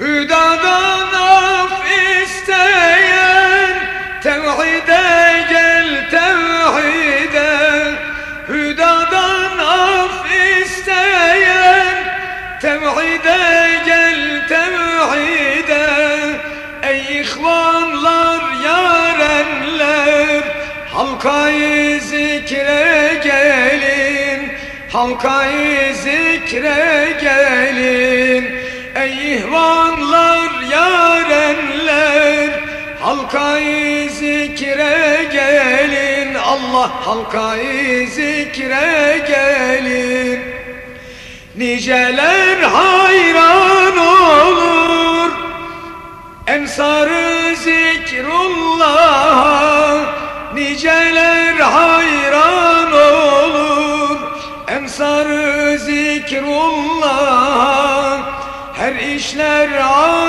Hüdadan af isteyen Tevhide gel tevhide. Hüdadan af isteyen Tevhide gel tevhide. Ey ihvanlar yarenler Halkayı zikre gelin. Halkayı zikre gelin. Ey ihvanlar Halkayı zikre gelin. Allah halkayı zikre gelin. Niceler hayran olur. Ensarı zikrullah'a Niceler hayran olur. Ensarı zikrullah'a her işler olur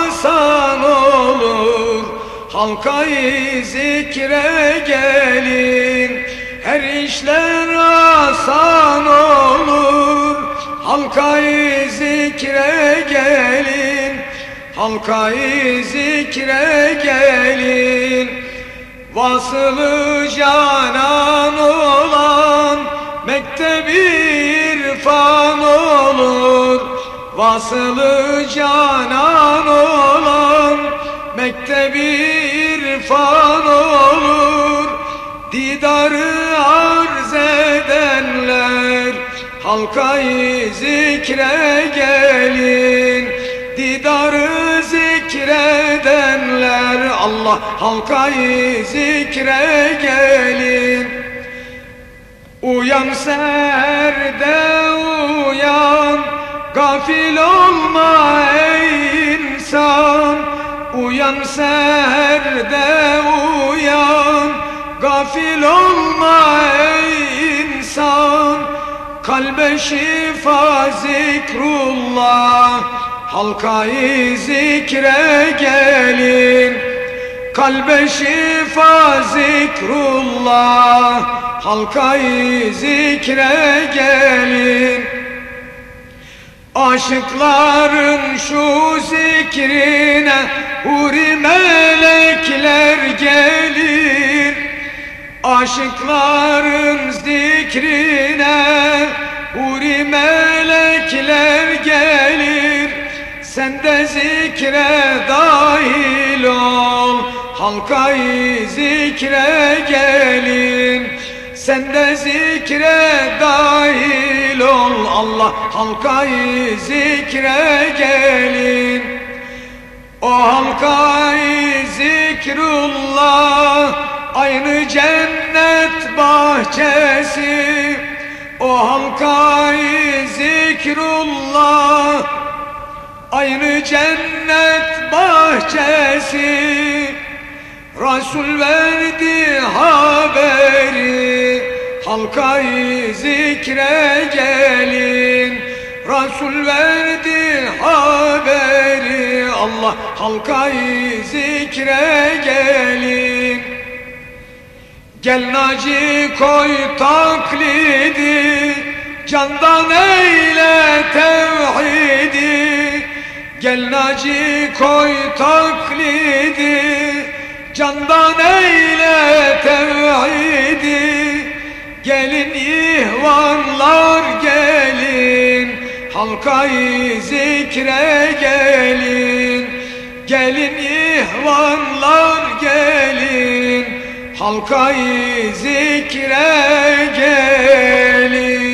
Halkayı zikre gelin Her işler asan olur. Halkayı zikre gelin Halkayı zikre gelin. Vasılı canan olan Mektebi irfan olur. Vasılı canan olan Mektebi irfan olur. Didarı arz edenler Halkayı zikre gelin. Didarı zikredenler Allah halkayı zikre gelin. Uyan serde uyan Gafil olma Uyan seherde uyan. Gafil olma ey insan. Kalbe şifa zikrullah. Halkayı zikre gelin. Kalbe şifa zikrullah. Halkayı zikre gelin. Aşıkların şu zikrine Huri melekler gelir Aşıkların zikrine. Huri melekler gelir Sen de zikre dahil ol. Halkayı zikre gelin sen de zikre dahil ol. Allah halkayı zikre gelin O halkayı zikrullah Aynı cennet bahçesi. O halkayı zikrullah Aynı cennet bahçesi. Resul verdi haberi Halkayı zikre gelin Allah halkayı zikre gelin Gel naci koy taklidi Candan eyle tevhidi. Gel naci koy taklidi Candan eyle Halkayı zikre gelin Gelin ihvanlar gelin. Halkayı zikre gelin